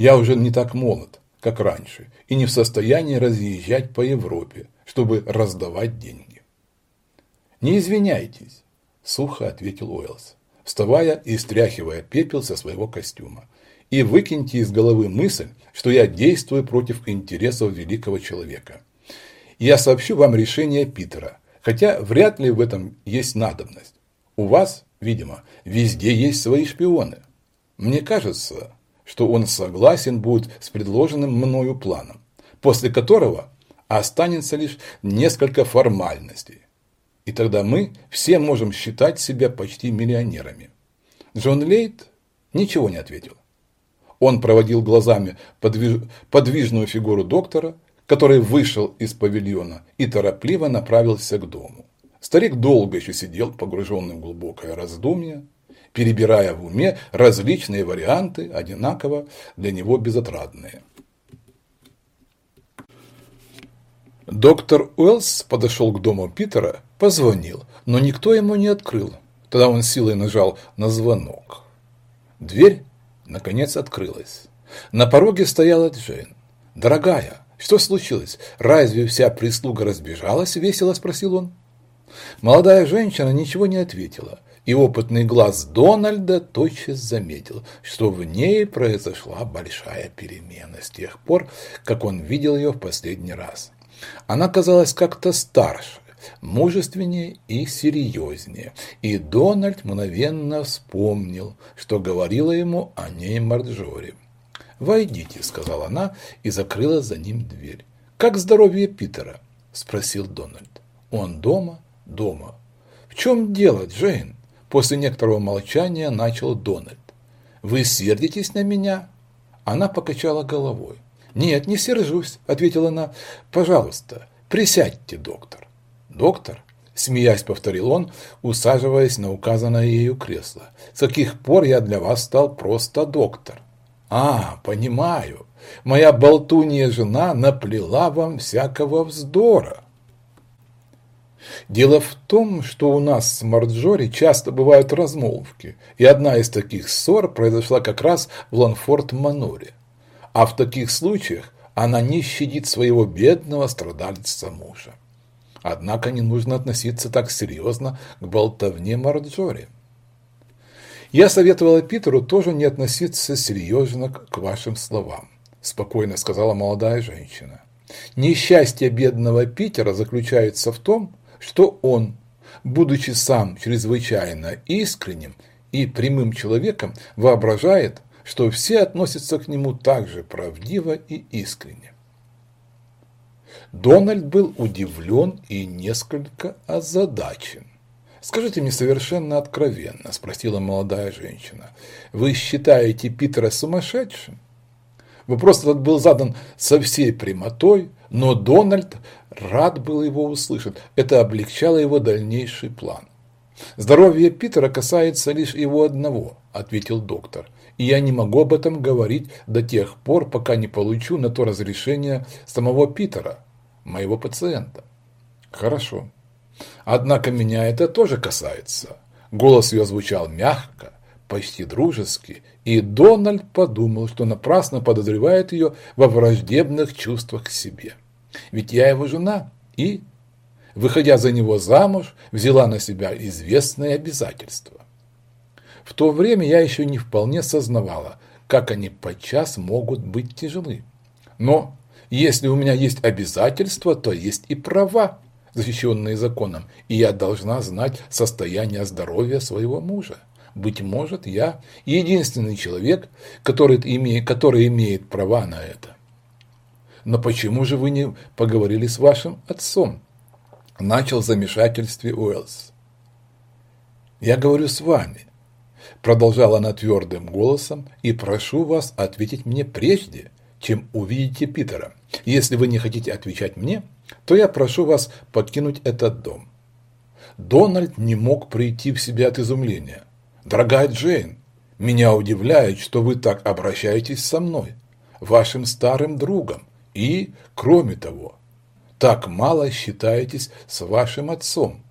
Я уже не так молод, как раньше, и не в состоянии разъезжать по Европе, чтобы раздавать деньги. Не извиняйтесь, сухо ответил Уэллс, вставая и стряхивая пепел со своего костюма. И выкиньте из головы мысль, что я действую против интересов великого человека. Я сообщу вам решение Питера, хотя вряд ли в этом есть надобность. У вас, видимо, везде есть свои шпионы. Мне кажется, что он согласен будет с предложенным мною планом, после которого останется лишь несколько формальностей. И тогда мы все можем считать себя почти миллионерами. Джон Лейт ничего не ответил. Он проводил глазами подвиж... подвижную фигуру доктора, который вышел из павильона и торопливо направился к дому. Старик долго еще сидел, погруженный в глубокое раздумье, перебирая в уме различные варианты, одинаково для него безотрадные. Доктор Уэллс подошел к дому Питера, позвонил, но никто ему не открыл. Тогда он силой нажал на звонок. Дверь, наконец, открылась. На пороге стояла Джейн. «Дорогая, что случилось? Разве вся прислуга разбежалась?» – весело спросил он. Молодая женщина ничего не ответила, и опытный глаз Дональда тотчас заметил, что в ней произошла большая перемена с тех пор, как он видел ее в последний раз. Она казалась как-то старше, мужественнее и серьезнее, и Дональд мгновенно вспомнил, что говорила ему о ней Марджори. «Войдите», — сказала она и закрыла за ним дверь. «Как здоровье Питера?» — спросил Дональд. «Он дома?» «Дома». «В чем дело, Джейн?» После некоторого молчания начал Дональд. «Вы сердитесь на меня?» Она покачала головой. «Нет, не сержусь», – ответила она. «Пожалуйста, присядьте, доктор». «Доктор?» – смеясь повторил он, усаживаясь на указанное ею кресло. «С каких пор я для вас стал просто доктор?» «А, понимаю. Моя болтунья жена наплела вам всякого вздора». Дело в том, что у нас с Марджори часто бывают размолвки, и одна из таких ссор произошла как раз в Ланфорд-Маноре. А в таких случаях она не щадит своего бедного страдальца мужа. Однако не нужно относиться так серьезно к болтовне Марджори. Я советовала Питеру тоже не относиться серьезно к вашим словам, спокойно сказала молодая женщина. Несчастье бедного Питера заключается в том, что он, будучи сам чрезвычайно искренним и прямым человеком, воображает, что все относятся к нему так же правдиво и искренне. Дональд был удивлен и несколько озадачен. «Скажите мне совершенно откровенно», – спросила молодая женщина, – «вы считаете Питера сумасшедшим?» Вопрос этот был задан со всей прямотой, но Дональд рад был его услышать. Это облегчало его дальнейший план. «Здоровье Питера касается лишь его одного», – ответил доктор и я не могу об этом говорить до тех пор, пока не получу на то разрешение самого Питера, моего пациента. Хорошо. Однако меня это тоже касается. Голос ее звучал мягко, почти дружески, и Дональд подумал, что напрасно подозревает ее во враждебных чувствах к себе. Ведь я его жена и, выходя за него замуж, взяла на себя известные обязательства. В то время я еще не вполне сознавала, как они подчас могут быть тяжелы. Но если у меня есть обязательства, то есть и права, защищенные законом, и я должна знать состояние здоровья своего мужа. Быть может, я единственный человек, который имеет, который имеет права на это. Но почему же вы не поговорили с вашим отцом? Начал в замешательстве Уэллс. Я говорю с вами. Продолжала она твердым голосом, и прошу вас ответить мне прежде, чем увидите Питера. Если вы не хотите отвечать мне, то я прошу вас покинуть этот дом. Дональд не мог прийти в себя от изумления. «Дорогая Джейн, меня удивляет, что вы так обращаетесь со мной, вашим старым другом, и, кроме того, так мало считаетесь с вашим отцом.